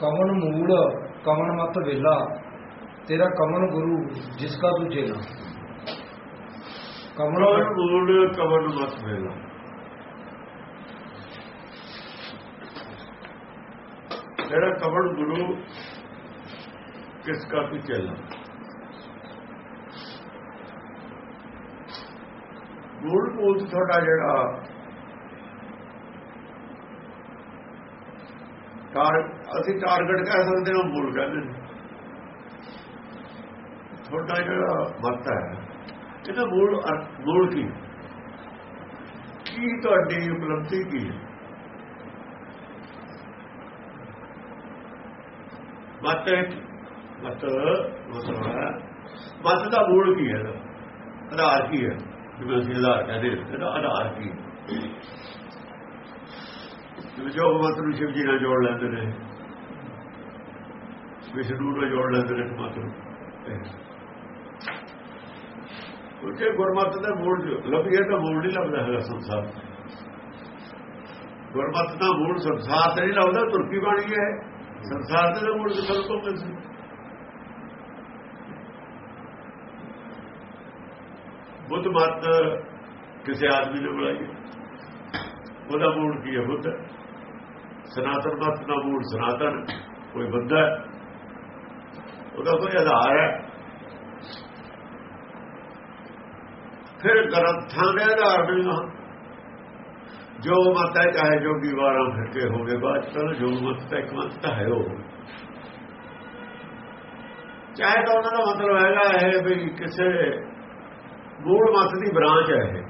ਕਮਨ ਮੂਲ ਕਮਨ ਮਤ ਵੇਲਾ, ਤੇਰਾ ਕਮਨ ਗੁਰੂ, ਜਿਸ ਕਾ ਤੂੰ ਚੇਲਾ ਕਮਨ ਮੂਲ ਕਵਨ ਮਤ ਵੇਲਾ। ਜਿਹੜਾ ਕਵਨ ਗੁਰੂ, ਕਿਸ ਕਾ ਤੂੰ ਚੇਲਾ ਮੂਲ ਮੂਲ ਤੁਹਾਡਾ ਜਿਹੜਾ ਟਾਰ ਅਸੀਂ ਟਾਰਗੇਟ ਕਹਿ ਸਕਦੇ ਹਾਂ ਮੂਲ ਕਹਿੰਦੇ ਨੇ। ਤੁਹਾਡਾ ਜਿਹੜਾ ਮਤ ਹੈ ਇਹਦਾ ਮੂਲ ਅਰਥ- ਮੂਲ ਕੀ? ਕੀ ਤੁਹਾਡੀ ਉਪਲਬਧੀ ਕੀ ਹੈ? ਮਤ ਹੈ ਕੀ? ਮਤ ਮਤਲਬ ਹੈ ਮਤ ਦਾ ਮੂਲ ਕੀ ਹੈ? ਆਧਾਰ ਕੀ ਹੈ? ਜਿਵੇਂ ਅਸੀਂ ਆਧਾਰ ਕਹਿੰਦੇ ਹਾਂ, ਇਹਦਾ ਆਧਾਰ ਕੀ ਹੈ? ਜੋ ਮਤ ਨੂੰ ਸ਼ਿਵ ਜੀ ਨਾਲ ਜੋੜ ਲੈਂਦੇ ਨੇ। ਵਿਸ਼ਨੂੰ ਨਾਲ ਜੋੜ ਲੈਂਦੇ ਨੇ ਮਤ ਨੂੰ ਕਿਉਂਕਿ ਗੁਰਮਤ ਦਾ ਮੂਲ ਜੋ ਲੱਭੀਏ ਤਾਂ ਮੂਲ ਨਹੀਂ ਲੱਭਦਾ ਹੈਗਾ ਸੰਸਾਰ ਗੁਰਮਤ ਦਾ ਮੂਲ ਸੰਸਾਰ ਤੇ ਨਹੀਂ ਲੱਭਦਾ ਤੁਰਕੀ ਬਾਣੀ ਹੈ ਸੰਸਾਰ ਦੇ ਮੂਲ ਕਿਥੋਂ ਤੋਂ ਮਿਲ ਸੀ ਬੁੱਧ ਮਤ ਕਿਸੇ ਆਦਮੀ ਨੇ ਬਣਾਈ ਹੈ। ਉਹਦਾ ਮੂਲ ਕੀ ਹੈ ਬੁੱਧ ਸਨਾਤਨ ਮਤ ਦਾ ਮੂਲ ਸਨਾਤਨ ਕੋਈ ਬੰਦਾ ਹੈ ਉਹਦਾ ਕੋਈ ਆਧਾਰ ਹੈ। ਫਿਰ ਗ੍ਰੰਥਾਂ ਦੇ ਆਧਾਰ ਨਾਲ ਜੋ ਮਤ ਹੈ ਚਾਹੇ ਜੋਗੀ ਵਾਰਾਂ ਫਿਰ ਕੇ ਹੋਵੇ, ਬਾਅਦ ਚਲ ਜੋ ਮਤ ਤਾਂ ਇੱਕ ਮਤ ਤਾਂ ਹੈ ਉਹ। ਚਾਹੇ ਤਾਂ ਉਹਨਾਂ ਦਾ ਮਤਲਬ ਹੈਗਾ ਹੈ ਵੀ ਕਿਸੇ ਮੂਲ ਮਤ ਦੀ ਬ੍ਰਾਂਚ ਹੈ ਇਹ।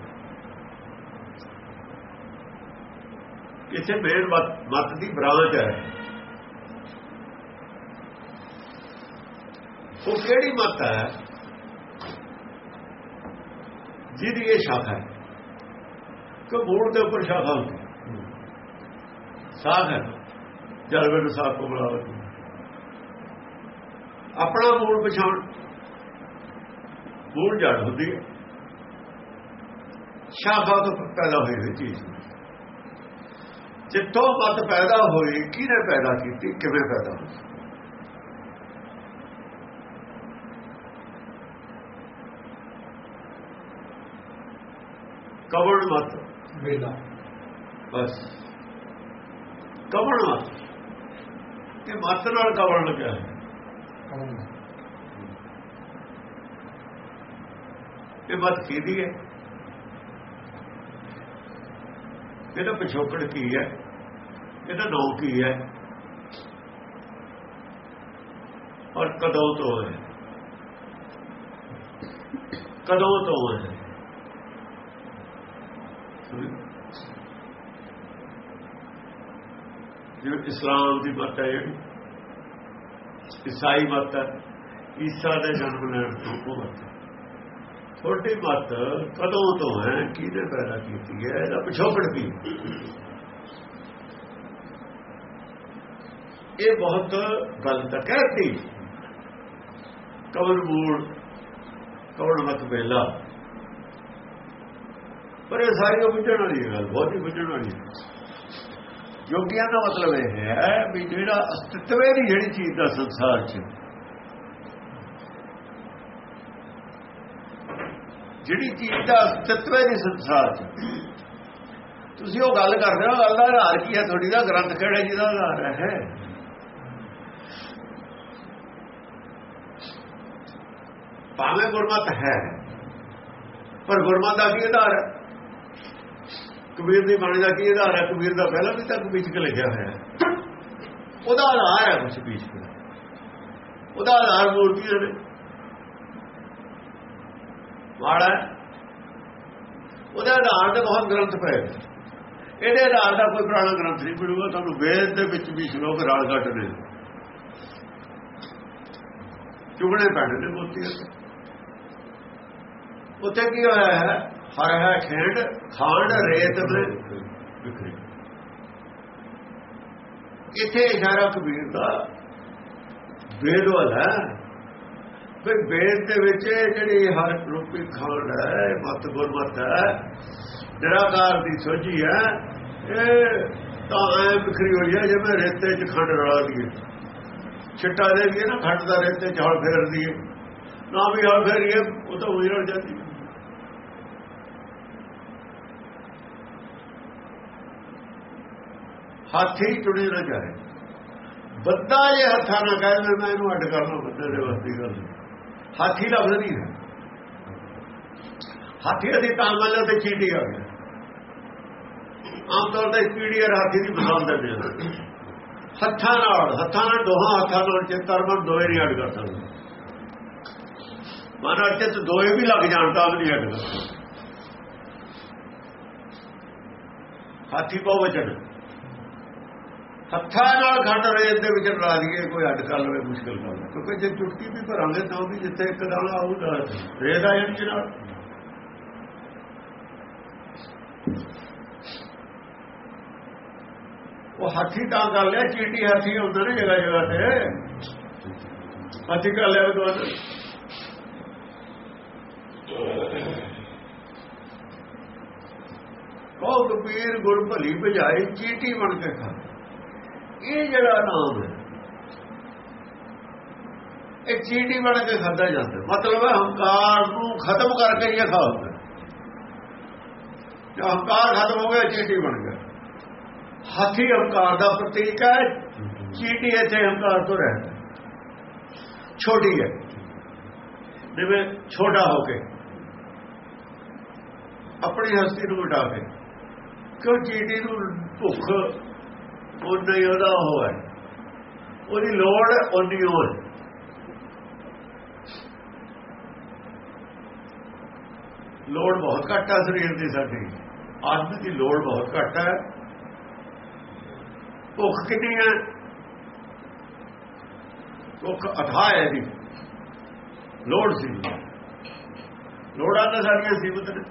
ਕਿਸੇ ਮੇਨ ਮਤ ਦੀ ਬ੍ਰਾਂਚ ਹੈ। ਉਹ ਕਿਹੜੀ ਮਤ ਹੈ? ਜਿਹਦੀ ਇਹ ਸ਼ਾਖਾ ਹੈ। ਕਿ ਮੂਲ ਦੇ ਉੱਪਰ ਸ਼ਾਖਾ ਹੁੰਦੀ ਸਾਖ ਹੈ ਜਦ ਨੂੰ ਸਾਖ ਕੋ ਬੁਲਾਵਾ ਆਪਣਾ ਮੂਲ ਪਛਾਣ। ਮੂਲ ਜੜ ਹੁੰਦੀ ਹੈ। ਸ਼ਾਖਾ ਤੋਂ ਪੈਦਾ ਹੋਈ ਹੋਈ ਚੀਜ਼। ਜਿੱਥੋਂ ਮਤ ਪੈਦਾ ਹੋਈ, ਕਿਹਨੇ ਪੈਦਾ ਕੀਤੀ, ਕਿਵੇਂ ਪੈਦਾ ਹੋਈ? ਕਵਣ ਮਤ? ਵੇਲਾ। ਬਸ। ਕਵਣ ਮਤ? ਇਹ ਮਤ ਨਾਲ ਕਵਣ ਲੱਗਿਆ? ਇਹ ਮਤ ਕਿਹਦੀ ਹੈ? ਇਹਦਾ ਪਿਛੋਕੜ ਕੀ ਹੈ? ਇਹਦਾ ਨਾਮ ਕੀ ਹੈ? ਔਰ ਕਦੋਂ ਤੋਂ ਹੈ? ਕਦੋਂ ਤੋਂ ਹੈ? ਜਿਵੇਂ ਇਸਲਾਮ ਦੀ ਮਤ ਹੈ ਜਿਹੜੀ ਈਸਾਈ ਮਤ ਹੈ ਈਸਾ ਦੇ ਜਨਮ ਲੈਣ ਤੋਂ ਉਹ ਮਤ ਹੈ ਛੋਟੀ ਮਤ ਕਦੋਂ ਤੋਂ ਹੈ ਕਿਹਨੇ ਪੈਦਾ ਕੀਤੀ ਹੈ ਇਹਦਾ ਪਿਛੋਕੜ ਕੀ ਇਹ ਬਹੁਤ ਗਲਤ ਕਹਿਤੀ ਕਵਰ ਮੂਲ ਕਵਰ ਮਤ ਵੇਲਾ ਪਰ ਇਹ ਸਾਰੀ ਉਹ ਬੁੱਝਣ ਵਾਲੀ ਗੱਲ, ਬਹੁਤ ਹੀ ਬੁੱਝਣ ਵਾਲੀ ਯੋਗੀਆਂ ਦਾ ਮਤਲਬ ਇਹ ਹੈ ਵੀ ਜਿਹੜਾ ਅਸਤਿਤਵ ਦੀ ਜਿਹੜੀ ਚੀਜ਼ ਦਾ ਸੰਸਾਰ 'ਚ। ਜਿਹੜੀ ਚੀਜ਼ ਦਾ ਅਸਤਿਤਵ ਦੀ ਸੰਸਾਰ 'ਚ। ਤੁਸੀਂ ਉਹ ਗੱਲ ਕਰਦੇ ਹੋ, ਗੱਲ ਦਾ ਆਧਾਰ ਕੀ ਹੈ? ਤੁਹਾਡੀ ਦਾ ਗ੍ਰੰਥ ਕਿਹੜਾ ਜਿਹਦਾ ਆਧਾਰ ਹੈ? ਭਾਵੇਂ ਗੁਰਮਤ ਹੈ, ਪਰ ਗੁਰਮਤ ਦਾ ਕੀ ਆਧਾਰ ਹੈ? ਕਬੀਰ ਦੀ ਬਾਣੀ ਦਾ ਕੀ ਆਧਾਰ ਹੈ? ਕਬੀਰ ਦਾ ਪਹਿਲਾਂ ਵੀ ਤੱਕ ਵਿੱਚ ਲਿਖਿਆ ਹੋਇਆ ਹੈ। ਉਹਦਾ ਆਧਾਰ ਹੈ ਕੁਝ ਵਿੱਚ ਉਹਦਾ ਆਧਾਰ ਮੂਰਤੀ ਨੇ ਮਾੜਾ ਉਹਦੇ ਆਧਾਰ ਤੇ ਬਹੁਤ ਗ੍ਰੰਥ ਪਏ ਇਹਦੇ ਆਧਾਰ ਦਾ ਕੋਈ ਪੁਰਾਣਾ ਗ੍ਰੰਥ ਨਹੀਂ ਮਿਲੂਗਾ, ਤੁਹਾਨੂੰ ਵੇਦ ਦੇ ਵਿੱਚ ਵੀ ਸ਼ਲੋਕ ਰਾਲ ਘਟ ਨੇ। ਚੁਗਣੇ ਪੈਣੇ ਨੇ ਮੋਤੀ ਉੱਥੇ ਕੀ ਹੋਇਆ ਹੈ? ਹਰ ਹੈ ਖੇਡ। ਖਾਂਡ ਰੇਤ ਦੇ ਵਿਖਰੇ ਇੱਥੇ ਇਸ਼ਾਰਾ ਕਬੀਰ ਦਾ ਵੇਦ ਹੈ। ਫਿਰ ਵੇਦ ਦੇ ਵਿੱਚ ਜਿਹੜੀ ਹਰ ਰੂਪੀ ਖਾਂਡ ਹੈ, ਮਤ ਗੁਰਮਤ ਹੈ, ਨਿਰਾਕਾਰ ਦੀ ਸੋਝੀ ਹੈ, ਇਹ ਤਾਂ ਐ ਵਿਖਰੀ ਹੋਈ ਹੈ ਜਿਵੇਂ ਰੇਤੇ 'ਚ ਖੰਡ ਰਲਾ ਦਈਏ। ਛਿੱਟਾ ਦੇ ਦਈਏ ਨਾ, ਖੰਡ ਦਾ ਰੇਤੇ ਝਾੜ ਫੇਰ ਦਈਏ। ਨਾ ਵੀ ਹਲ ਫੇਰੀਏ, ਉਹ ਤਾਂ ਉਹੀ ਰੜ ਜਾਂਦੀ ਹਾਥੀ ਚੁਣੀ ਨਾ ਜਾਏ। ਬੱਦਾ ਜੇ ਹੱਥਾਂ ਨਾਲ ਕਹੇ ਮੈਂ ਇਹਨੂੰ ਅੱਡ ਕਰ ਕਰਨਾ ਬੱਦੇ ਦੇ ਵਸਤੀ ਗੱਲ। ਹਾਥੀ ਲੱਭਦਾ ਨਹੀਂ ਹੈ। ਹਾਥੀ ਦੀ ਤਾਂ ਮੰਨ ਤੇ ਚੀਟੀ ਆ ਗਿਆ। ਆਮ ਤੌਰ ਤੇ ਪੀੜੀਅਰ ਹਾਥੀ ਦੀ ਮਿਸਾਲ ਦਿੰਦੇ ਹਾਂ ਹੱਥਾਂ ਨਾਲ ਹੱਥਾਂ ਨਾਲ ਦੋਹਾਂ ਹੱਥਾਂ ਨਾਲ ਚਿੱਤਰ ਮਨ ਦੋਏ ਨਹੀਂ ਅੱਡ ਕਰ ਸਕਦੇ। ਮਨ ਅਰਚਿਤ ਦੋਏ ਵੀ ਲੱਗ ਜਾਣ ਤਾਂ ਵੀ ਨਹੀਂ ਅੱਡ ਕਰ ਹਾਥੀ ਪਾਉ ਵਚਨ ਹੱਥਾਂ ਨਾਲ ਖੰਡ ਰੇਤ ਦੇ ਵਿੱਚ ਲਾ ਦਈਏ ਕੋਈ ਅੱਡ ਕਰ ਲਵੇ ਮੁਸ਼ਕਲ ਗੱਲ ਹੈ ਕਿਉਂਕਿ ਜੇ ਚੁਟਕੀ ਵੀ ਭਰਾਂਗੇ ਤਾਂ ਵੀ ਜਿੱਥੇ ਇੱਕ ਦਾਣਾ ਆਊਗਾ ਰੇਤ ਆ ਜਾਣੀ ਨਾਲ ਉਹ ਹਾਥੀ ਤਾਂ ਕਰ ਲਿਆ ਚੀਟੀ ਹਾਥੀ ਹੁੰਦਾ ਨੇ ਜਗ੍ਹਾ ਜਗ੍ਹਾ ਤੇ। ਹਾਥੀ ਕਰ ਲਿਆ ਵਿਦਵਾਨ ਕਹੋ ਕਬੀਰ ਗੁਰ ਭਲੀ ਭਜਾਈ ਚੀਟੀ ਬਣ ਕੇ ਖਾ। ਇਹ ਜਿਹੜਾ ਨਾਮ ਹੈ? ਇਹ ਚੀਟੀ ਬਣ ਕੇ ਖਾਦਾ ਜਾਂਦਾ। ਮਤਲਬ ਹੰਕਾਰ ਨੂੰ ਖਤਮ ਕਰਕੇ ਇਹ ਖਾਉਂਦਾ ਜੇ ਹੰਕਾਰ ਖਤਮ ਹੋ ਗਿਆ, ਚੀਟੀ ਬਣ ਗਿਆ। ਹਾਥੀ ਹੰਕਾਰ ਦਾ ਪ੍ਰਤੀਕ ਹੈ। ਚੀਟੀ ਇੱਥੇ ਹੰਕਾਰ ਤੋਂ ਰਹਿਦਾ ਛੋਟੀ ਹੈ। ਜਿਵੇਂ ਛੋਟਾ ਹੋ ਕੇ। ਆਪਣੀ ਹਸਤੀ ਨੂੰ ਮਿਟਾ ਕੇ। ਕਿਉਂ ਚੀਟੀ ਨੂੰ ਭੁੱਖ ਉਹਨਾਂ ਹੀ ਉਹਦਾ ਉਹ ਹੈ। ਉਹਦੀ ਲੋੜ ਉਹਦੀ ਹੋਣ ਲੋੜ ਬਹੁਤ ਘੱਟ ਹੈ ਸਰੀਰ ਦੀ ਸਾਡੀ। ਆਦਮੀ ਦੀ ਲੋੜ ਬਹੁਤ ਘੱਟ ਹੈ। ਭੁੱਖ ਕਿੰਨੀ ਹੈ? ਭੁੱਖ ਅਥਾਹ ਹੈ ਦੀ ਲੋੜ ਸੀ। ਲੋੜਾਂ ਤਾਂ ਸਾਡੀਆਂ ਸੀਮਤ ਨੇ।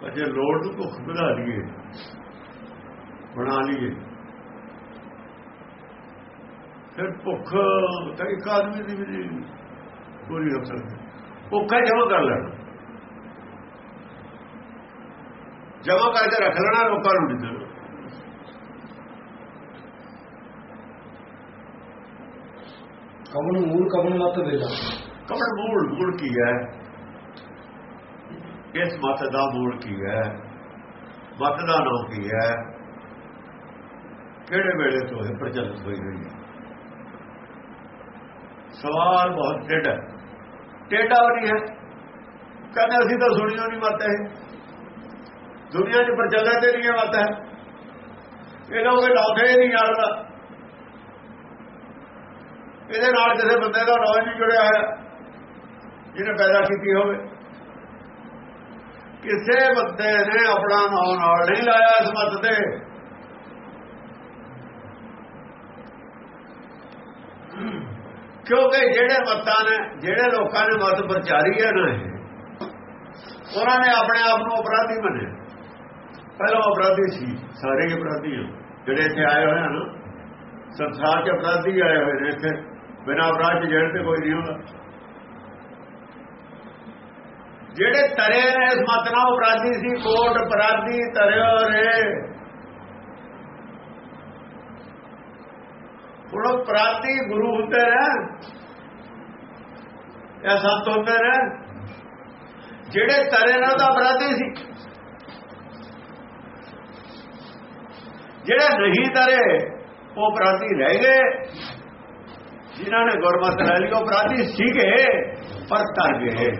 ਪਰ ਜੇ ਲੋੜ ਨੂੰ ਭੁੱਖ ਵਧਾ ਲਈਏ ਬਣਾ ਲਈਏ। ਫਿਰ ਭੁੱਖ ਤਾਂ ਇੱਕ ਆਦਮੀ ਦੀ ਵੀ ਨਹੀਂ ਪੂਰੀ ਹੋ। ਸਕਦੀ ਭੁੱਖਾ ਜਮਾ ਕਰ ਲੈਣਾ। ਜਮਾ ਕਰਕੇ ਰੱਖ ਲੈਣਾ ਲੋਕਾਂ ਨੂੰ ਦੇਣਾ। ਕਮਨ ਮੂਲ ਕਮਨ ਮਤ ਵੇਲਾ ਕਮਲ ਮੂਲ ਮੂਲ ਕੀ ਹੈ? ਇਸ ਮਤ ਦਾ ਮੂਲ ਕੀ ਹੈ? ਮਤ ਦਾ ਨਾਮ ਕੀ ਹੈ? ਕਿਹੜੇ ਵੇਲੇ ਤੋਂ ਇਹ ਪ੍ਰਚਲਿਤ ਹੋਈ ਹੋਈ ਹੈ? ਸਵਾਲ ਬਹੁਤ ਟੇਢਾ ਟੇਢਾ ਨਹੀਂ ਹੈ। ਕਹਿੰਦੇ ਅਸੀਂ ਤਾਂ ਸੁਣੀਓ ਨਹੀਂ ਮਤ ਹੈ ਦੁਨੀਆ 'ਚ ਪ੍ਰਚਲਿਤ ਤੇ ਨਹੀਂ ਮਤ। ਹੈ ਇਹ ਲੋਕ ਲਾਉਂਦੇ ਨਹੀਂ ਜਾਣਦਾ। ਇਹਦੇ ਨਾਲ ਕਿਸੇ ਬੰਦੇ ਦਾ ਨਾਮ ਨਹੀਂ ਜੁੜਿਆ ਹੋਇਆ। ਜਿਹਨੇ ਪੈਦਾ ਕੀਤੀ ਹੋਵੇ। ਕਿਸੇ ਬੰਦੇ ਨੇ ਆਪਣਾ ਨਾਮ ਨਾਲ ਨਹੀਂ ਲਾਇਆ ਇਸ ਮਤ ਤੇ। ਕਿਉਂਕਿ ਜਿਹੜੇ ਮਤਾਂ ਨੇ, ਜਿਹੜੇ ਲੋਕਾਂ ਨੇ ਮਤ ਪ੍ਰਚਾਰੀ ਹੈ ਨਾ ਉਹਨਾਂ ਨੇ ਆਪਣੇ ਆਪ ਨੂੰ ਅਪਰਾਧੀ ਮੰਨਿਆ। ਪਹਿਲਾਂ ਅਪਰਾਧੀ ਸੀ, ਸਾਰੇ ਅਪਰਾਧੀ ਹਨ ਜਿਹੜੇ ਇੱਥੇ ਆਏ ਹੋਏ ਹਨ ਸੰਸਾਰ 'ਚ ਅਪਰਾਧੀ ਆਏ ਹੋਏ ਨੇ ਇੱਥੇ, ਬਿਨਾਂ ਅਪਰਾਧ ਦੇ ਜਿਹੜੇ ਤੇ ਕੋਈ ਨਹੀਂ ਹੁੰਦਾ। ਜਿਹੜੇ ਤਰੇ ਨੇ ਇਸ ਮਤ ਨਾਲ ਅਪਰਾਧੀ ਸੀ, ਕੋਟ ਅਪਰਾਧੀ ਤਰਿਓ ਰੇ। ਹੁਣ ਉਹ ਪ੍ਰਾਤੀ ਗੁਰੂ ਹੁੰਦੇ ਨੇ ਇਹ ਸੰਤ ਹੁੰਦੇ ਨੇ ਜਿਹੜੇ ਤਰੇ ਨਾਲ ਦਾ ਅਪਰਾਧੀ ਸੀ। ਜਿਹੜੇ ਨਹੀਂ ਤਰੇ, ਉਹ ਅਪਰਾਧੀ ਰਹਿ ਗਏ। ਜਿਨ੍ਹਾਂ ਨੇ ਗੁਰਮਤਿ ਲੈ ਲਈ, ਉਹ ਅਪਰਾਧੀ ਸੀਗੇ, ਪਰ ਤਰ ਗਏ।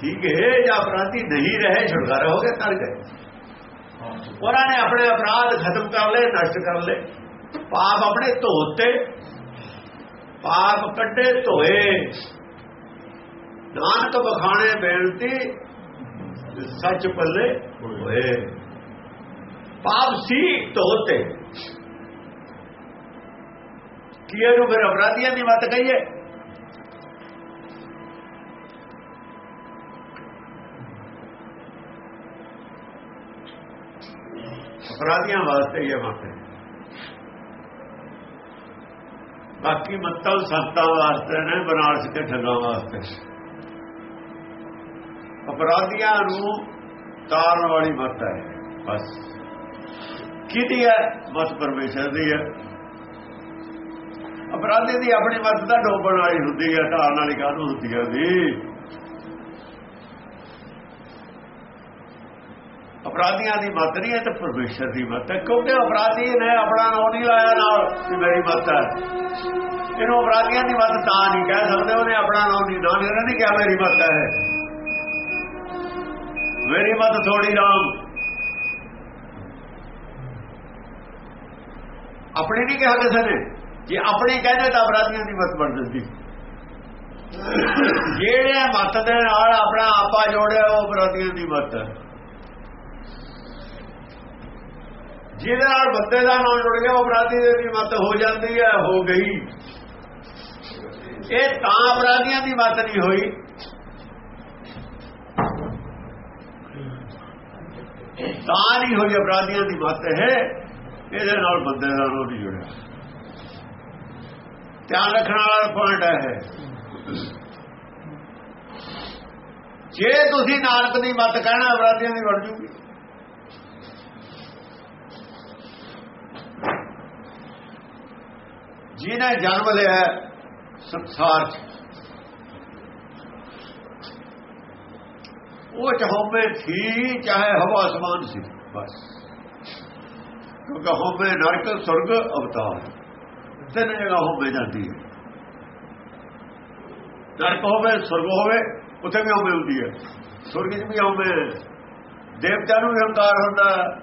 ਸੀਗੇ ਜਾਂ ਅਪਰਾਧੀ ਨਹੀਂ ਰਹੇ, ਛੁਟਕਾਰਾ ਹੋ ਗਏ ਤਰ ਗਏ। ਉਹਨਾਂ ਨੇ ਆਪਣੇ ਅਪਰਾਧ ਖਤਮ ਕਰ ਲਏ, ਨਸ਼ਟ ਕਰ ਲਏ। ਪਾਪ ਆਪਣੇ ਧੋਤੇ, ਪਾਪ ਕੱਢੇ ਧੋਏ। ਨਾਨਕ ਬਖਾਣੇ ਬੇਨਤੀ ਸੱਚ ਪੱਲੇ ਹੋਏ। ਪਾਪ ਸੀ ਧੋਤੇ। ਕੀ ਇਹਨੂੰ ਫਿਰ ਅਪਰਾਧੀਆਂ ਦੀ ਮਤ ਕਹੀਏ? ਅਪਰਾਧੀਆਂ ਵਾਸਤੇ ਇਹ ਮਤ ਹੈ। ਬਾਕੀ ਮਤਾਂ ਸੰਤਾਂ ਵਾਸਤੇ ਨੇ, ਬਨਾਰਸ ਕੇ ਠੱਗਾਂ ਵਾਸਤੇ। ਅਪਰਾਧੀਆਂ ਨੂੰ ਤਾਰਨ ਵਾਲੀ ਮਤ ਹੈ, ਬਸ। ਕਿਹਦੀ ਹੈ? ਮਤ ਪਰਮੇਸ਼ਰ ਦੀ ਹੈ। ਅਪਰਾਧੀ ਦੀ ਆਪਣੀ ਮਤ ਦਾ ਡੋਬਣ ਵਾਲੀ ਹੁੰਦੀ ਹੈ ਢਾਣ ਵਾਲੀ ਕਾਹਨੂੰ ਹੁੰਦੀ ਹੈ ਜੀ? ਅਪਰਾਧੀਆਂ ਦੀ ਮਤ ਨਹੀਂ ਹੈ ਤੇ ਪਰਮੇਸ਼ਰ ਦੀ ਮਤ ਹੈ। ਕਿਉਂਕਿ ਅਪਰਾਧੀ ਨੇ ਆਪਣਾ ਨਾਮ ਨਹੀਂ ਲਾਇਆ, ਨਾਲ ਕਿ ਮੇਰੀ ਮਤ ਹੈ। ਇਹਨੂੰ ਅਪਰਾਧੀਆਂ ਦੀ ਮਤ ਤਾਂ ਨਹੀਂ ਕਹਿ ਸਕਦੇ, ਉਹਨੇ ਆਪਣਾ ਨਾਮ ਨਹੀਂ ਨਾ ਇਹਨਾਂ ਨੇ ਕਿਹਾ ਮੇਰੀ ਮਤ ਹੈ। ਮੇਰੀ ਮਤ ਥੋੜੀ ਰਾਮ। ਆਪਣੀ ਨਹੀਂ ਕਿਹਾ ਕਿਸੇ ਨੇ। ਜੇ ਆਪਣੀ ਕਹਿੰਦੇ ਤਾਂ ਅਪਰਾਧੀਆਂ ਦੀ ਮਤ ਬਣ ਜਾਂਦੀ। ਜਿਹੜੇ ਮਤ ਦੇ ਨਾਲ ਆਪਣਾ ਆਪਾ ਜੋੜਿਆ, ਉਹ ਅਪਰਾਧੀਆਂ ਦੀ ਮਤ ਹੈ। ਜਿਹਦੇ ਨਾਲ ਬੰਦੇ ਦਾ ਨਾਮ ਜੁੜ ਗਿਆ, ਉਹ ਅਪਰਾਧੀ ਦੀ ਮਤ ਹੋ ਜਾਂਦੀ ਹੈ, ਹੋ ਗਈ। ਇਹ ਤਾਂ ਅਪਰਾਧੀਆਂ ਦੀ ਮਤ ਨਹੀਂ ਹੋਈ। ਤਾਂ ਨਹੀਂ ਹੋਈ ਅਪਰਾਧੀਆਂ ਦੀ ਮਤ ਹੈ ਇਹਦੇ ਨਾਲ ਬੰਦੇ ਦਾ ਨਾਮ ਨਹੀਂ ਜੁੜਿਆ। ਧਿਆਨ ਰੱਖਣ ਵਾਲਾ ਪੁਆਇੰਟ ਹੈ ਜੇ ਤੁਸੀਂ ਨਾਨਕ ਦੀ ਮਤ ਕਹਿਣਾ, ਅਪਰਾਧੀਆਂ ਦੀ ਬਣ ਜੂਗੀ ਜਿਹਨੇ ਜਨਮ ਲਿਆ ਸੰਸਾਰ 'ਚ। ਉਹ ਚਾਹੋਵੇ ਥੀ, ਚਾਹੇ ਹਵਾ ਅਸਮਾਨ ਸੀ, ਬਸ। ਕਿਉਂਕਿ ਹੋਵੇ ਨਰਕ, ਸੁਰਗ, ਅਵਤਾਰ। ਤਿੰਨ ਜਗ੍ਹਾ ਹੋਵੇ ਜਾਂਦੀ ਹੈ। ਨਰਕ ਹੋਵੇ, ਸੁਰਗ ਹੋਵੇ, ਉੱਥੇ ਵੀ ਹੋਵੇ ਹੁੰਦੀ ਹੈ। ਸੁਰਗ 'ਚ ਵੀ ਹੋਵੇ। ਦੇਵਤਿਆਂ ਨੂੰ ਵੀ ਹੰਕਾਰ ਹੁੰਦਾ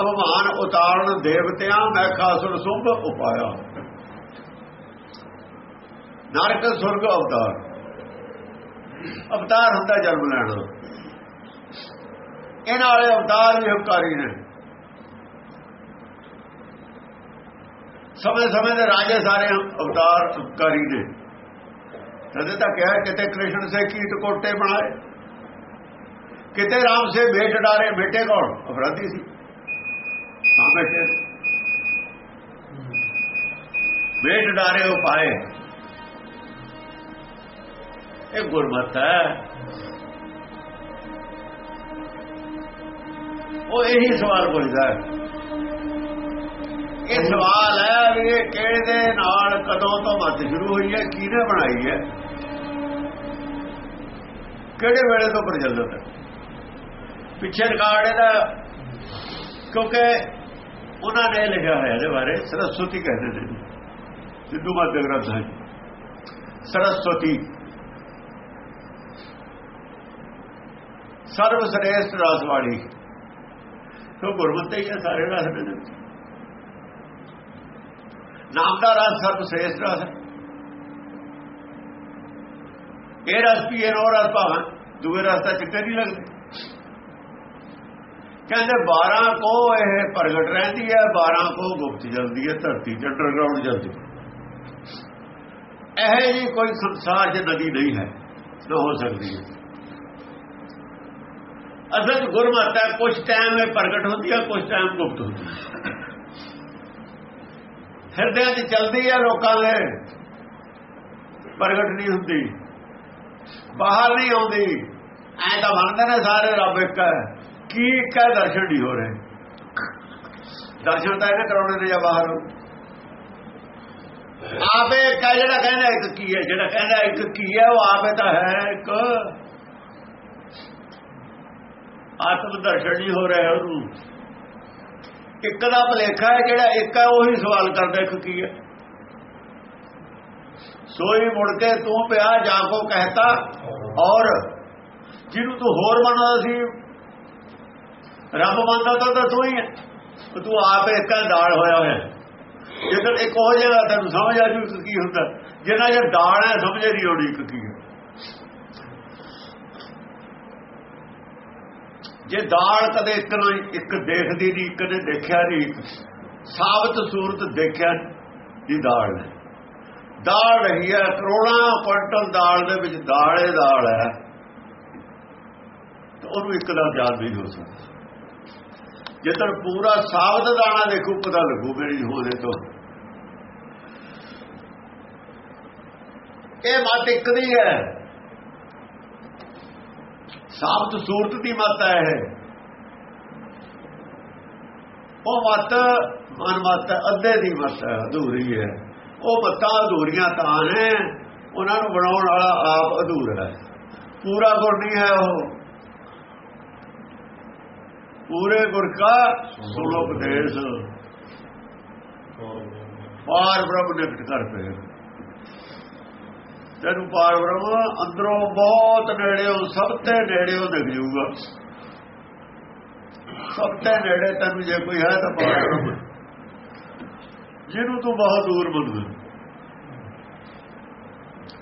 ਅਭਮਾਨ ਉਤਾਰਨ ਦੇਵਤਿਆਂ ਮੈਂ ਖਾਸੁਰ ਸੁਭ ਉਪਾਇਆ। ਨਰਕ ਸੁਰਗ ਅਵਤਾਰ। ਅਵਤਾਰ ਹੁੰਦਾ ਜਨਮ ਲੈਣਾ ਇਹਨਾਂ ਵਾਲੇ ਅਵਤਾਰ ਵੀ ਹੰਕਾਰੀ ਨੇ। ਸਮੇਂ ਸਮੇਂ ਦੇ ਰਾਜੇ ਸਾਰੇ ਅਵਤਾਰ ਹੰਕਾਰੀ ਨੇ। ਤਦੇ ਤਾਂ ਕਿਹਾ ਕਿਤੇ ਕ੍ਰਿਸ਼ਨ ਸੇ ਕੀਟ ਕੋਟੇ ਬਣਾਏ। ਕਿਤੇ ਰਾਮ ਸੇ ਭੇਟ ਡਾਰੇ ਬੇਟੇ ਕੌਣ? ਅਪਰਾਧੀ ਸੀ। ਹਾਂ ਬੇਟੇ ਭੇਟ ਡਾਰੇ ਉਹ ਪਾਏ ਇਹ ਗੁਰਮਤ ਹੈ ਉਹ ਇਹੀ ਸਵਾਲ ਪੁੱਛਦਾ ਹੈ ਇਹ ਸਵਾਲ ਹੈ ਵੀ ਇਹ ਕਿਹਦੇ ਨਾਲ ਕਦੋਂ ਤੋਂ ਮਤ ਸ਼ੁਰੂ ਹੋਈ ਹੈ ਕਿਹਨੇ ਬਣਾਈ ਹੈ ਕਿਹੜੇ ਵੇਲੇ ਤੋਂ ਪ੍ਰਚਲਿਤ ਹੈ ਪਿੱਛੇ ਰਿਕਾਰਡ ਇਹਦਾ ਕਿਉਂਕਿ ਉਹਨਾਂ ਨੇ ਲਿਖਿਆ ਹੋਇਆ ਇਹਦੇ ਬਾਰੇ, ਸਰਸਵਤੀ ਕਹਿੰਦੇ ਨੇ। ਸਿੱਧੂ ਮੱਧ ਗ੍ਰੰਥ ਹੈ ਸਰਸਵਤੀ। ਸਰਵ ਸ੍ਰੇਸ਼ਟ ਰਸ ਵਾਲੀ ਸੋ ਗੁਰਮਤਿ ਹੀ ਹੈ ਸਾਰੇ ਰਸ ਦੇ ਵਿੱਚ। ਨਾਮ ਦਾ ਰਸ ਸਰਵ ਸ੍ਰੇਸ਼ਟ ਰਸ ਹੈ। ਇਹ ਰਸ ਪੀਏ ਨੋ ਰਸ ਭਾਵੇਂ, ਦੂਏ ਰਸ ਚਿੱਟੇ ਨਹੀਂ ਲੱਗਦੇ। ਕਹਿੰਦੇ 12 ਕੋ ਇਹ ਪ੍ਰਗਟ ਰਹਿੰਦੀ ਹੈ 12 ਕੋ ਗੁਪਤ ਜਲਦੀ ਹੈ ਧਰਤੀ ਚ ਅੰਡਰਗਰਾਉਂਡ ਜਲਦੀ ਇਹ ਜੀ ਕੋਈ ਸੰਸਾਰ 'ਚ ਨਦੀ ਨਹੀਂ ਹੈ ਨਾ ਹੋ ਸਕਦੀ ਹੈ ਅਸਲ ਗੁਰਮਤਿ ਹੈ ਕੁਝ ਟਾਈਮ ਇਹ ਪ੍ਰਗਟ ਹੁੰਦੀ ਹੈ ਕੁਝ ਟਾਈਮ ਗੁਪਤ ਹੁੰਦੀ ਹੈ ਹਿਰਦਿਆਂ 'ਚ ਚਲਦੀ ਹੈ ਲੋਕਾਂ ਦੇ ਪ੍ਰਗਟ ਨਹੀਂ ਹੁੰਦੀ ਬਾਹਰ ਨਹੀਂ ਆਉਂਦੀ ਐ ਤਾਂ ਮੰਨਦੇ ਨੇ ਸਾਰੇ ਰੱਬ ਇੱਕ ਹੈ ਕੀ ਇੱਕ ਹੈ ਦਰਸ਼ਨ ਨਹੀਂ ਹੋ ਰਹੇ? ਦਰਸ਼ਨ ਤਾਂ ਇਹਨੇ ਕਰਾਉਣੇ ਨੇ ਜਾਂ ਬਾਹਰ? ਆਪੇ ਇੱਕ ਜਿਹੜਾ ਕਹਿੰਦਾ ਇੱਕ ਕੀ ਹੈ, ਜਿਹੜਾ ਕਹਿੰਦਾ ਇੱਕ ਕੀ ਹੈ, ਉਹ ਆਪੇ ਤਾਂ ਹੈ ਇੱਕ। ਆਤਮ ਦਰਸ਼ਨ ਨਹੀਂ ਹੋ ਰਿਹਾ ਉਹਨੂੰ। ਇੱਕ ਦਾ ਭਲੇਖਾ ਹੈ, ਜਿਹੜਾ ਇੱਕ ਹੈ, ਉਹੀ ਸਵਾਲ ਕਰਦਾ ਇੱਕ ਕੀ ਹੈ। ਸੋਈ ਮੁੜ ਕੇ ਤੂੰ ਪਿਆ ਜਾ ਕੋ ਕਹਤਾ, ਔਰ ਜਿਹਨੂੰ ਤੂੰ ਹੋਰ ਮੰਨਦਾ ਸੀ ਰੱਬ ਮੰਨਦਾ ਤਾਂ ਤਾਂ ਤੂੰ ਹੀ ਹੈ ਤੂੰ ਆਪ ਇੱਕ ਦਾਲ ਹੋਇਆ ਹੋਇਆ। ਜੇਕਰ ਇੱਕ ਹੋ ਜਾਏਗਾ ਤੈਨੂੰ ਸਮਝ ਆ ਜੂ ਕੀ ਹੁੰਦਾ। ਜਿੰਨਾ ਜੇ ਦਾਲ ਹੈ, ਸਮਝ ਨਹੀਂ ਆਉਣੀ ਇੱਕ ਕੀ ਹੈ। ਜੇ ਦਾਲ ਕਦੇ ਇੱਕ ਨੂੰ ਇੱਕ ਦੇਖਦੀ ਨਹੀਂ ਕਦੇ ਦੇਖਿਆ ਨਹੀਂ ਸਾਬਤ ਸੂਰਤ ਦੇਖਿਆ ਦੀ ਦਾਲ ਹੈ। ਦਾਲ ਰਹੀ ਹੈ, ਕਰੋੜਾਂ ਕੁਇੰਟਲ ਦਾਲ ਦੇ ਵਿੱਚ ਦਾਲੇ ਦਾਲ ਹੈ। ਤਾਂ ਉਹਨੂੰ ਇੱਕ ਦਾ ਯਾਦ ਨਹੀਂ ਹੋ ਸਕਦਾ। ਜੇਕਰ ਪੂਰਾ ਸਾਬਤ ਦਾਣਾ ਦੇਖੂ, ਪਤਾ ਲੱਗੂ ਮੇਰੀ ਹੋਦੇ ਤੋਂ। ਇਹ ਮਤ ਇੱਕ ਦੀ ਹੈ। ਸਾਬਤ ਸੂਰਤ ਦੀ ਮਤ ਹੈ ਉਹ ਮਤ ਮਨ ਮਤ ਅੱਧੇ ਦੀ ਮਤ ਹੈ, ਅਧੂਰੀ ਹੈ। ਉਹ ਮਤਾਂ ਅਧੂਰੀਆਂ ਤਾਂ ਨੇ, ਉਹਨਾਂ ਨੂੰ ਬਣਾਉਣ ਵਾਲਾ ਆਪ ਅਧੂਰਾ ਹੈ। ਪੂਰਾ ਗੁਰ ਨਹੀਂ ਹੈ ਉਹ। ਪੂਰੇ ਗੁਰ ਕਾ ਸੁਣੋ ਉਪਦੇਸ਼ ਪਾਰ ਬ੍ਰਹਮ ਨਿਕਟ ਕਰ ਪਏ। ਤੈਨੂੰ ਪਾਰ ਬ੍ਰਹਮ ਅੰਦਰੋਂ ਬਹੁਤ ਨੇੜਿਓ, ਸਭ ਤੇ ਨੇੜਿਓਂ ਦਿਖ ਜੂਗਾ ਸਭ ਤੇ ਨੇੜੇ ਤੈਨੂੰ ਜੇ ਕੋਈ ਹੈ ਤਾਂ ਪਾਰ ਬ੍ਰਹਮ। ਜਿਹਨੂੰ ਤੂੰ ਬਹੁਤ ਦੂਰ ਮੰਨਦਾ।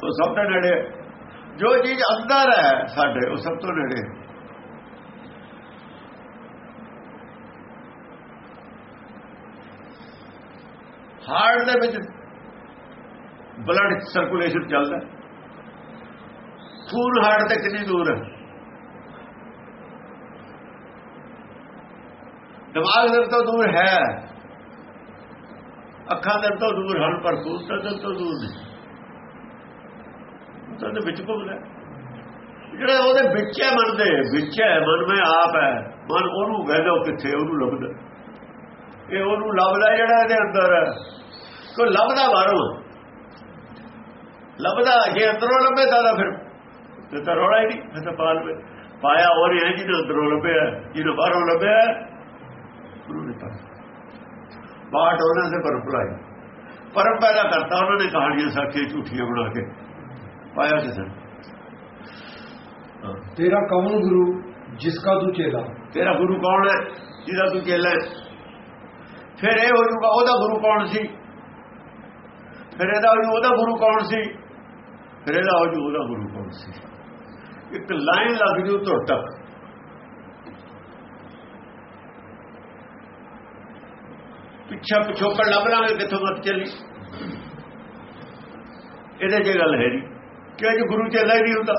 ਉਹ ਸਭ ਤੋਂ ਨੇੜੇ। ਜੋ ਚੀਜ਼ ਅੰਦਰ ਹੈ ਸਾਡੇ, ਉਹ ਸਭ ਤੋਂ ਨੇੜੇ। ਹਾਰਟ ਦੇ ਵਿੱਚ ਬਲੱਡ ਸਰਕੂਲੇਸ਼ਨ ਚੱਲਦਾ ਖੂਨ ਹਾਰਟ ਤੇ ਕਿੰਨੀ ਦੂਰ ਹੈ? ਦਿਮਾਗ ਦੇ ਤੋਂ ਦੂਰ ਹੈ। ਅੱਖਾਂ ਦੇ ਤੋਂ ਦੂਰ ਹਨ, ਪਰ ਖੂਨ ਦੇ ਤੋਂ ਦੂਰ ਨਹੀਂ। ਉਹਦੇ ਵਿੱਚ ਘੁੰਮਦਾ ਜਿਹੜਾ ਉਹਦੇ ਵਿੱਚ ਹੈ ਮਨ ਦੇ, ਵਿੱਚ ਹੈ, ਮਨ ਮੈਂ ਆਪ ਹੈ। ਮਨ ਉਹਨੂੰ ਕਹਿੰਦਾ ਕਿੱਥੇ ਉਹਨੂੰ ਲੱਭਦਾ। ਇਹ ਉਹਨੂੰ ਲੱਭਦਾ ਜਿਹੜਾ ਇਹਦੇ ਅੰਦਰ ਕੋ ਲੱਭਦਾ ਬਾਹਰੋਂ? ਲੱਭਦਾ ਜੇ ਅੰਦਰੋਂ ਲੱਭੇ ਤਾਂ ਫਿਰ ਤੇ ਤਾਂ ਰੋਣਾ ਹੀ ਨਹੀਂ ਫਿਰ ਤਾਂ ਪਾ ਲਵੇ। ਪਾਇਆ ਹੋਰ ਇਹ ਜਿਹਦੇ ਅੰਦਰੋਂ ਲੱਭਿਆ ਜਿਹਨੂੰ ਬਾਹਰੋਂ ਲੱਭਿਆ। ਗੁਰੂ ਨੇ ਪਾਇਆ। ਬਾਟ ਉਹਨਾਂ ਦੇ ਪਰ ਭੁਲਾਈ ਪਰਮ ਪੈਦਾ ਕਰਤਾ ਉਹਨਾਂ ਨੇ ਕਹਾਣੀਆਂ ਸਾਖੀਆਂ ਝੂਠੀਆਂ ਬਣਾ ਕੇ। ਪਾਇਆ ਕਿਸੇ ਤੇਰਾ ਕੌਣ ਗੁਰੂ ਜਿਸ ਕਾ ਤੂੰ ਚੇਲਾ? ਤੇਰਾ ਗੁਰੂ ਕੌਣ ਹੈ ਜਿਹਦਾ ਤੂੰ ਚੇਲਾ ਫਿਰ ਇਹ ਹੋ ਜੂਗਾ ਉਹਦਾ ਗੁਰੂ ਕੌਣ ਸੀ? ਫਿਰ ਇਹਦਾ ਹੋ ਜੂ ਉਹਦਾ ਗੁਰੂ ਕੌਣ ਸੀ? ਫਿਰ ਇਹਦਾ ਹੋ ਜੂ ਉਹਦਾ ਗੁਰੂ ਕੌਣ ਸੀ? ਇੱਕ ਲਾਈਨ ਲੱਗ ਜੂ ਤੁਰ ਤੱਕ। ਪਿੱਛਾ ਪਿਛੋਕੜ ਲੱਭ ਲਾਂਗੇ ਕਿੱਥੋਂ ਮਤ ਚੱਲੀ। ਇਹਦੇ 'ਚ ਗੱਲ ਹੈ ਜੀ, ਕਿ ਅੱਜ ਗੁਰੂ ਚੇਲਾ ਹੀ ਨਹੀਂ ਹੁੰਦਾ।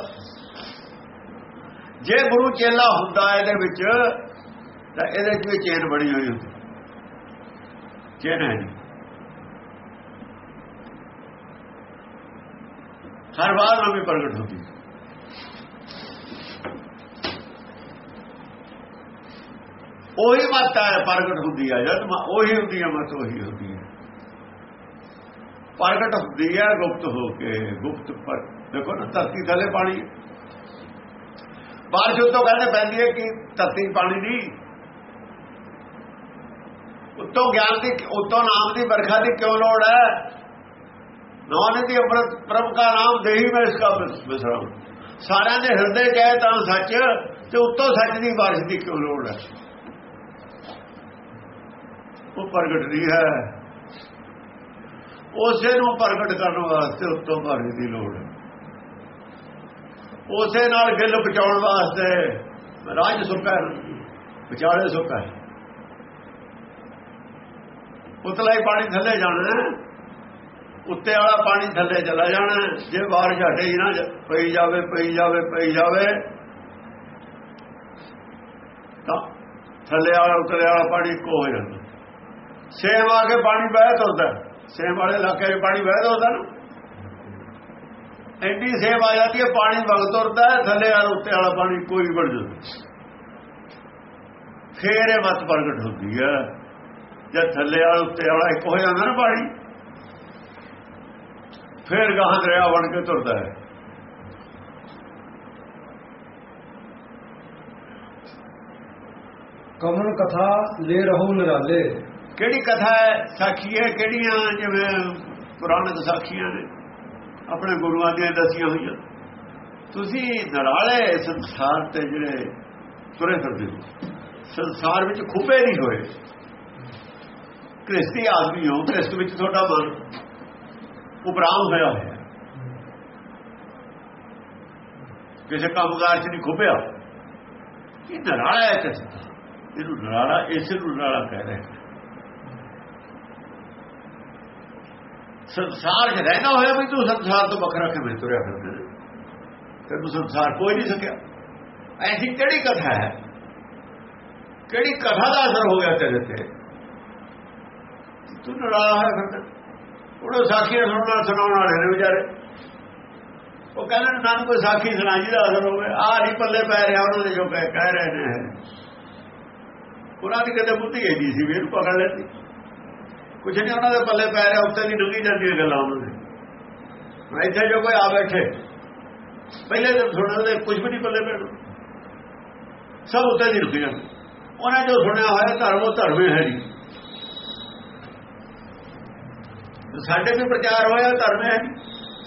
ਜੇ ਗੁਰੂ ਚੇਲਾ ਹੁੰਦਾ ਇਹਦੇ ਵਿੱਚ, ਤਾਂ ਇਹਦੇ 'ਚ ਵੀ ਚੇਨ ਬਣੀ ਹੋਈ ਹੁੰਦੀ। ਚੇਨ ਹੈ ਜੀ। ਹਰ ਵਾਰ ਨਵੀਂ ਪ੍ਰਗਟ ਹੁੰਦੀ ਉਹੀ ਮਤ ਹੈ, ਪ੍ਰਗਟ ਹੁੰਦੀ ਹੈ, ਜਦ ਉਹੀ ਹੁੰਦੀ ਹੈ ਮਤ ਉਹੀ ਹੁੰਦੀ ਹੈ। ਪ੍ਰਗਟ ਹੁੰਦੀ ਹੈ, ਗੁਪਤ ਹੋ ਕੇ, ਗੁਪਤ ਪਰ ਦੇਖੋ ਨਾ, ਧਰਤੀ ਥੱਲੇ ਪਾਣੀ ਬਾਰਿਸ਼ ਉਤੋਂ ਕਹਿੰਦੇ ਪੈਂਦੀ ਹੈ ਕਿ ਧਰਤੀ ਪਾਣੀ ਦੀ ਉੱਤੋਂ ਗਿਆਨ ਦੀ, ਉੱਤੋਂ ਨਾਮ ਦੀ ਵਰਖਾ ਦੀ ਕਿਉਂ ਲੋੜ ਹੈ? ਨਾਮ ਦੀ ਅੰਮ੍ਰਿਤ ਪ੍ਰਭ ਦਾ ਨਾਮ ਦੇਹੀ ਮੈਂ ਇਸਕਾ ਵਿਸਰਾਮ। ਸਾਰਿਆਂ ਦੇ ਹਿਰਦੇ ਕਹੇ ਤਾਂ ਸੱਚ, ਤੇ ਉੱਤੋਂ ਸੱਚ ਦੀ ਬਾਰਿਸ਼ ਦੀ ਕਿਉਂ ਲੋੜ ਹੈ? ਉਹ ਪ੍ਰਗਟ ਨਹੀਂ ਹੈ। ਉਸੇ ਨੂੰ ਪ੍ਰਗਟ ਕਰਨ ਵਾਸਤੇ ਉੱਤੋਂ ਬਾਰਿਸ਼ ਦੀ ਲੋੜ ਹੈ। ਉਸੇ ਨਾਲ ਗਿੱਲ ਬਚਾਉਣ ਵਾਸਤੇ ਰਾਜ ਸੁੱਕਾ ਵਿਚਾਲੇ ਸੁੱਕਾ ਉਤਲਾ ਹੀ ਪਾਣੀ ਥੱਲੇ ਜਾਣਾ ਉੱਤੇ ਵਾਲਾ ਪਾਣੀ ਥੱਲੇ ਚਲਾ ਜਾਣਾ ਜੇ ਬਾਰਿਸ਼ ਹਟੇ ਹੀ ਨਾ ਪਈ ਜਾਵੇ ਪਈ ਜਾਵੇ ਪਈ ਜਾਵੇ, ਤਾਂ ਥੱਲੇ ਵਾਲਾ ਉੱਤੇ ਵਾਲਾ ਪਾਣੀ ਕੋ ਹੋ ਜਾਂਦਾ। ਸੇਮ ਆ ਕੇ ਪਾਣੀ ਬਹਿ ਤੁਰਦਾ ਸੇਮ ਵਾਲੇ ਇਲਾਕੇ 'ਚ ਪਾਣੀ ਬਹਿ ਤੁਰਦਾ ਨਾ। ਐਡੀ ਸੇਮ ਆ ਜਾਂਦੀ ਹੈ, ਪਾਣੀ ਵਗ ਤੁਰਦਾ ਥੱਲੇ ਵਾਲਾ, ਉੱਤੇ ਵਾਲਾ ਪਾਣੀ ਕੋਈ ਵੜ ਜਾਂਦਾ। ਫੇਰ ਇਹ ਮਤ ਪ੍ਰਗਟ ਹੁੰਦੀ ਹੈ। ਜਦ ਥੱਲੇ ਵਾਲਾ, ਉੱਤੇ ਵਾਲਾ ਇੱਕ ਹੋ ਜਾਂਦਾ ਨਾ ਪਾਣੀ ਫੇਰ ਗਾਹਾਂ ਦਰਿਆ ਬਣ ਕੇ ਤੁਰਦਾ ਹੈ। ਕਮਨ ਕਥਾ ਲੈ ਰਹੋ ਨਿਰਾਲੇ। ਕਿਹੜੀ ਕਥਾ ਹੈ? ਸਾਖੀ ਹੈ? ਕਿਹੜੀਆਂ ਜਿਵੇਂ ਪੁਰਾਣਕ ਸਾਖੀਆਂ ਨੇ? ਆਪਣੇ ਗੁਰੂਆਂ ਦੀਆਂ ਦਸੀਆਂ ਹੋਈਆਂ। ਤੁਸੀਂ ਨਰਾਲੇ ਸੰਸਾਰ ਤੇ ਜਿਹੜੇ ਤੁਰੇ ਫਿਰਦੇ ਹੋ। ਸੰਸਾਰ ਵਿੱਚ ਖੁੱਬੇ ਨਹੀਂ ਹੋਏ। ਕ੍ਰਿਸਤੀ ਆਦਮੀ ਹੋ। ਕ੍ਰਿਸਤ ਵਿੱਚ ਤੁਹਾਡਾ ਮਨ। ਉਪਰਾਮ ਹੋਇਆ। ਹੋਇਆ ਕਿਸੇ ਕੰਮਕਾਰ ਚ ਨਹੀਂ ਖੁੱਬਿਆ ਇਹ ਨਰਾਲਾ ਹੈ ਕਿਸ ਇਹਨੂੰ ਨਰਾਲਾ, ਇਸੇ ਨੂੰ ਨਰਾਲਾ ਕਹਿ ਰਹੇ ਸੰਸਾਰ 'ਚ ਰਹਿਣਾ ਹੋਇਆ ਵੀ ਤੂੰ ਸੰਸਾਰ ਤੋਂ ਵੱਖਰਾ ਕਿਵੇਂ ਤੁਰਿਆ ਫਿਰਦਾ ਤੈਨੂੰ ਸੰਸਾਰ ਕੋਈ ਨਹੀਂ ਸਕਿਆ ਐਸੀ ਕਿਹੜੀ ਕਥਾ ਹੈ? ਕਿਹੜੀ ਕਥਾ ਦਾ ਅਸਰ ਹੋ ਗਿਆ ਤੇਰੇ ਤੇ? ਤੂੰ ਨਰਾਲਾ ਹੈ ਫਿਰਦਾ। ਉਹਨੂੰ ਸਾਖੀਆਂ ਸੁਣਨ ਸੁਣਾਉਣ ਵਾਲੇ ਨੇ ਵਿਚਾਰੇ। ਉਹ ਕਹਿੰਦੇ ਨੇ ਸਾਨੂੰ ਕੋਈ ਸਾਖੀ ਸੁਣਾ ਜੀ ਦਾ ਅਸਰ ਹੋਵੇ। ਆਹ ਨਹੀਂ ਪੱਲੇ ਪੈ ਰਿਹਾ ਉਹਨਾਂ ਦੇ ਜੋ ਕਹਿ ਰਹੇ ਨੇ। ਉਹਨਾਂ ਦੀ ਕਦੇ ਬੁੱਧੀ ਹੈ ਨਹੀਂ ਸੀ, ਵੀ ਇਹਨੂੰ ਪਕੜ ਲੈਂਦੀ। ਕੁਝ ਨਹੀਂ, ਉਹਨਾਂ ਦੇ ਪੱਲੇ ਪੈ ਰਿਹਾ ਉੱਤੇ ਦੀ ਡੰਗੀ ਜਾਂਦੀਆਂ ਗੱਲਾਂ ਉਹਨਾਂ ਦੇ। ਇੱਥੇ ਜੋ ਕੋਈ ਆ ਬੈਠੇ। ਪਹਿਲੇ ਦਿਨ ਸੁਣਨ ਦੇ ਕੁਝ ਵੀ ਨਹੀਂ ਪੱਲੇ ਪੈਣ। ਸਭ ਉੱਤੇ ਦੀ ਰੁਕ ਜਾਂਦੇ। ਉਹਨਾਂ ਜੋ ਸੁਣਿਆ ਹੋਇਆ, ਧਰਮ ਉਹ ਧਰਮ ਹੈ ਜੀ ਨਹੀਂ ਸਾਡੇ ਵੀ ਪ੍ਰਚਾਰ ਹੋਇਆ ਧਰਮ ਹੈ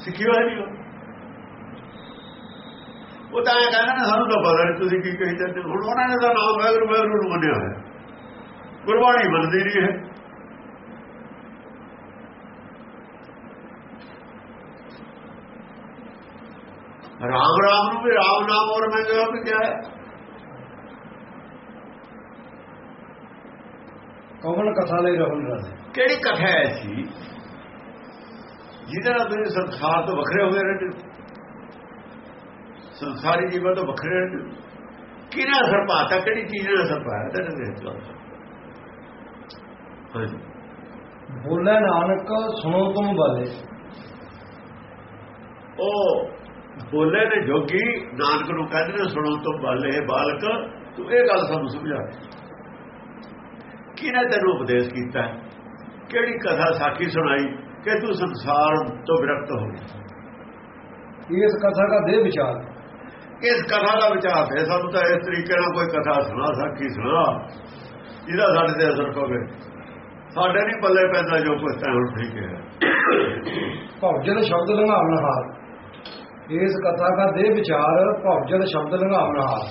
ਸਿੱਖੀ ਹੋਇਆ ਨਹੀਂ ਉਹ ਤਾਂ ਇਹ ਕਹਿੰਦਾ ਨਾ ਸਾਨੂੰ ਤਾਂ ਪਤਾ ਨਹੀਂ ਤੁਸੀਂ ਕੀ ਕਹੀ ਜਾਂਦੇ ਹੁਣ ਉਹਨਾਂ ਨੇ ਤਾਂ ਨਾਮ ਵੈਗਰੂ ਵੈਗਰੂ ਨੂੰ ਮੰਨਿਆ ਹੋਇਆ। ਗੁਰਬਾਣੀ ਮੰਨਦੀ ਨਹੀਂ ਹੈ। ਰਾਮ ਰਾਮ ਨੂੰ ਵੀ ਰਾਮ ਨਾਮ ਔਰ ਮੈਂ ਕਿਹਾ ਵੀ ਕਿਹਾ ਹੈ। ਕਮਨ ਕਥਾ ਲਈ ਰਹਨ ਰਸ ਕਿਹੜੀ ਕਥਾ ਹੈ ਸੀ ਜਿਹਦੇ ਨਾਲ ਤੁਸੀਂ ਸੰਸਾਰ ਤੋਂ ਵੱਖਰੇ ਹੋ ਗਏ ਰਹਿੰਦੇ ਸੰਸਾਰੀ ਜੀਵਨ ਤੋਂ ਵੱਖਰੇ ਰਹਿੰਦੇ ਕਿਹਨਾਂ ਅਸਰ ਪਾਤਾ ਕਿਹੜੀ ਚੀਜ਼ ਨੇ ਅਸਰ ਪਾਇਆ ਤੇ ਦੇਖ ਲਓ ਹਾਂਜੀ। ਬੋਲੇ ਨਾਨਕ ਸੁਣੋ ਤੁਮ ਬਾਲੇ। ਉਹ ਬੋਲੇ ਨੇ ਜੋਗੀ ਨਾਨਕ ਨੂੰ ਕਹਿੰਦੇ ਨੇ ਸੁਣੋ ਤੋਂ ਬਾਲੇ ਬਾਲਕ ਤੂੰ ਇਹ ਗੱਲ ਸਾਨੂੰ ਸਮਝਾ। ਕਿਹਨੇ ਤੈਨੂੰ ਉਪਦੇਸ਼ ਕੀਤਾ? ਕਿਹੜੀ ਕਥਾ ਸਾਖੀ ਸੁਣਾਈ? ਕਿ ਤੂੰ ਸੰਸਾਰ ਤੋਂ ਵਿਰਕਤ ਹੋ ਗਿਆ ਇਸ ਕਥਾ ਦਾ ਦੇ ਵਿਚਾਰ। ਇਸ ਕਥਾ ਦਾ ਵਿਚਾਰ ਹੈ। ਸਾਨੂੰ ਤਾਂ ਇਸ ਤਰੀਕੇ ਨਾਲ ਕੋਈ ਕਥਾ ਸੁਣਾ ਸਾਖੀ ਸੁਣਾ। ਜਿਹਦਾ ਸਾਡੇ ਤੇ ਅਸਰ ਪਵੇ। ਸਾਡੇ ਨਹੀਂ ਪੱਲੇ ਪੈਂਦਾ ਜੋ ਕੁਝ ਤਾਂ ਹੁਣ ਠੀਕ ਹੈ। ਭੌਜਨ ਸ਼ਬਦ ਲੰਘਾਵਣ ਹਾਰ ਇਸ ਕਥਾ ਦਾ ਦੇ ਵਿਚਾਰ ਭੌਜਨ ਸ਼ਬਦ ਲੰਘਾਵਣ ਹਾਰ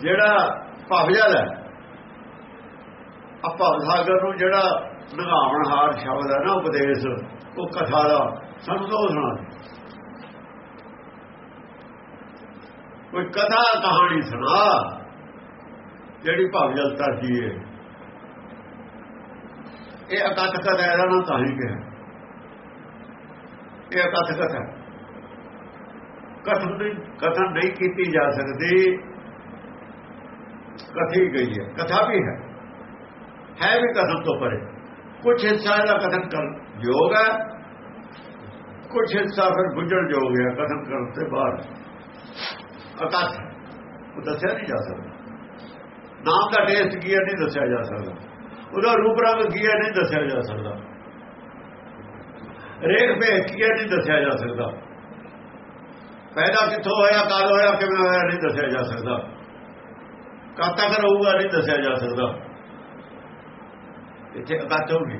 ਜਿਹੜਾ ਭਵਜਲ ਹੈ ਆਪਾਂ ਸਾਗਰ ਨੂੰ ਜਿਹੜਾ ਨਿਗਾਵਣ ਸ਼ਬਦ ਹੈ ਨਾ ਉਪਦੇਸ਼, ਉਹ ਕਥਾ ਦਾ ਸਾਨੂੰ ਸੁਣਾ ਕੋਈ ਕਥਾ ਕਹਾਣੀ ਸੁਣਾ, ਜਿਹੜੀ ਭਵਜਲਤਾ ਸੀ ਹੈ ਇਹ ਅਕਥ ਕਥਾ ਇਹਦਾ ਨਾ ਤਾਂ ਹੀ ਕਿਹਾ। ਇਹ ਅਕਥ ਕਥਾ ਕਥਨ ਨਹੀਂ ਕਥਨ ਨਹੀਂ ਕੀਤੀ ਜਾ ਸਕਦੀ। ਕਥੀ ਗਈ ਹੈ, ਕਥਾ ਵੀ ਹੈ। ਹੈ ਵੀ ਕਥਨ ਤੋਂ ਪਰੇ। ਕੁਝ ਹਿੱਸਾ ਦਾ ਕਥਨ ਕਰ ਯੋਗ ਹੈ। ਕੁਝ ਹਿੱਸਾ ਫਿਰ ਗੁਜਰ ਜੋਗ ਹੈ ਕਥਨ ਕਰਨ ਤੋਂ ਬਾਅਦ। ਅਕਥ ਉਹ ਦੱਸਿਆ ਨਹੀਂ ਜਾ ਸਕਦਾ। ਨਾਮ ਦਾ ਟੇਸਟ ਕੀ ਹੈ ਨਹੀਂ ਦੱਸਿਆ ਜਾ ਸਕਦਾ। ਉਹਦਾ ਰੂਪ ਰੰਗ ਕੀ ਹੈ ਨਹੀਂ ਦੱਸਿਆ ਜਾ ਸਕਦਾ। ਰੇਖ ਭੇਖ ਕੀ ਹੈ ਨਹੀਂ ਦੱਸਿਆ ਜਾ ਸਕਦਾ। ਪੈਦਾ ਕਿੱਥੋਂ ਹੋਇਆ ਕਦ ਹੋਇਆ ਕਿਵੇਂ ਹੋਇਆ ਨਹੀਂ ਦੱਸਿਆ ਜਾ ਸਕਦਾ। ਕਦ ਤੱਕ ਰਹੂਗਾ ਨਹੀਂ ਦੱਸਿਆ ਜਾ ਸਕਦਾ। ਇੱਥੇ ਅਕੱਚ ਹੋ ਗਈ